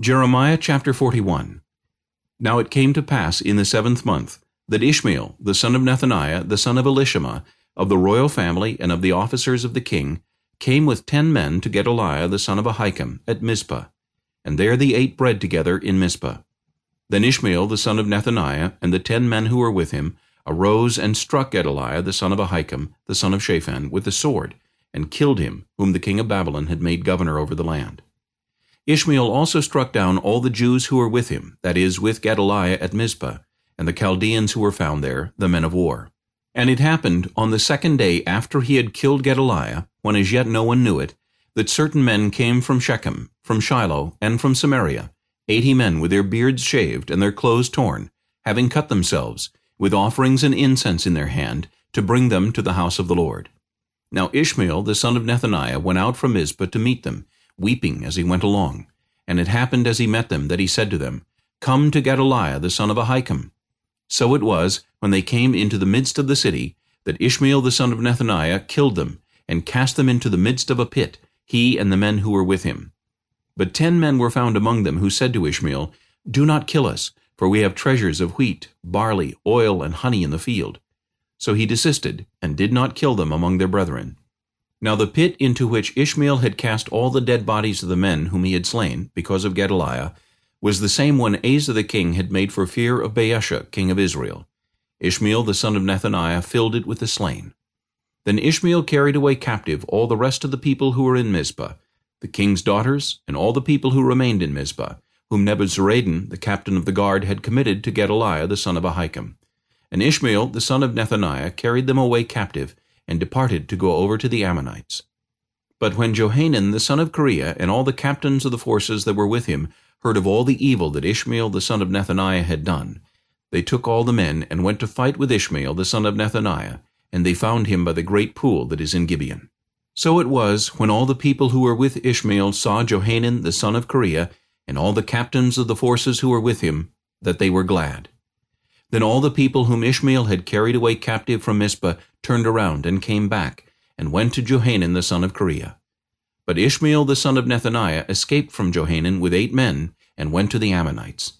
Jeremiah chapter 41 Now it came to pass in the seventh month, that Ishmael, the son of Nethaniah, the son of Elishama, of the royal family and of the officers of the king, came with ten men to Gedaliah the son of Ahikam at Mizpah. And there they ate bread together in Mizpah. Then Ishmael the son of Nethaniah and the ten men who were with him arose and struck Gedaliah the son of Ahikam, the son of Shaphan, with the sword, and killed him, whom the king of Babylon had made governor over the land. Ishmael also struck down all the Jews who were with him, that is, with Gedaliah at Mizpah, and the Chaldeans who were found there, the men of war. And it happened on the second day after he had killed Gedaliah, when as yet no one knew it, that certain men came from Shechem, from Shiloh, and from Samaria, eighty men with their beards shaved and their clothes torn, having cut themselves, with offerings and incense in their hand, to bring them to the house of the Lord. Now Ishmael the son of Nethaniah went out from Mizpah to meet them, weeping as he went along. And it happened as he met them that he said to them, Come to Gedaliah the son of Ahikam. So it was, when they came into the midst of the city, that Ishmael the son of Nethaniah killed them, and cast them into the midst of a pit, he and the men who were with him. But ten men were found among them who said to Ishmael, Do not kill us, for we have treasures of wheat, barley, oil, and honey in the field. So he desisted, and did not kill them among their brethren. Now the pit into which Ishmael had cast all the dead bodies of the men whom he had slain, because of Gedaliah, was the same one Asa the king had made for fear of Baasha, king of Israel. Ishmael the son of Nethaniah filled it with the slain. Then Ishmael carried away captive all the rest of the people who were in Mizpah, the king's daughters, and all the people who remained in Mizpah, whom Nebuzaradan, the captain of the guard, had committed to Gedaliah the son of Ahikam. And Ishmael the son of Nethaniah carried them away captive, and departed to go over to the Ammonites. But when Johanan the son of Kareah and all the captains of the forces that were with him heard of all the evil that Ishmael the son of Nethaniah had done, they took all the men and went to fight with Ishmael the son of Nethaniah, and they found him by the great pool that is in Gibeon. So it was, when all the people who were with Ishmael saw Johanan the son of Kareah, and all the captains of the forces who were with him, that they were glad. Then all the people whom Ishmael had carried away captive from Mizpah turned around and came back, and went to Johanan the son of Kareah. But Ishmael the son of Nethaniah escaped from Johanan with eight men, and went to the Ammonites.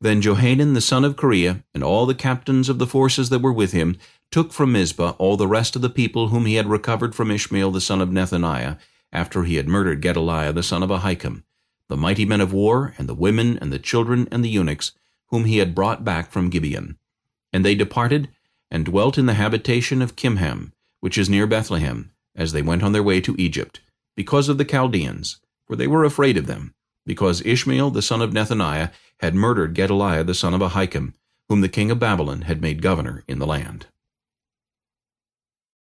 Then Johanan the son of Kareah, and all the captains of the forces that were with him, took from Mizpah all the rest of the people whom he had recovered from Ishmael the son of Nethaniah, after he had murdered Gedaliah the son of Ahikam, the mighty men of war, and the women, and the children, and the eunuchs, whom he had brought back from Gibeon. And they departed, and dwelt in the habitation of Chimham, which is near Bethlehem, as they went on their way to Egypt, because of the Chaldeans, for they were afraid of them, because Ishmael the son of Nethaniah had murdered Gedaliah the son of Ahikam, whom the king of Babylon had made governor in the land.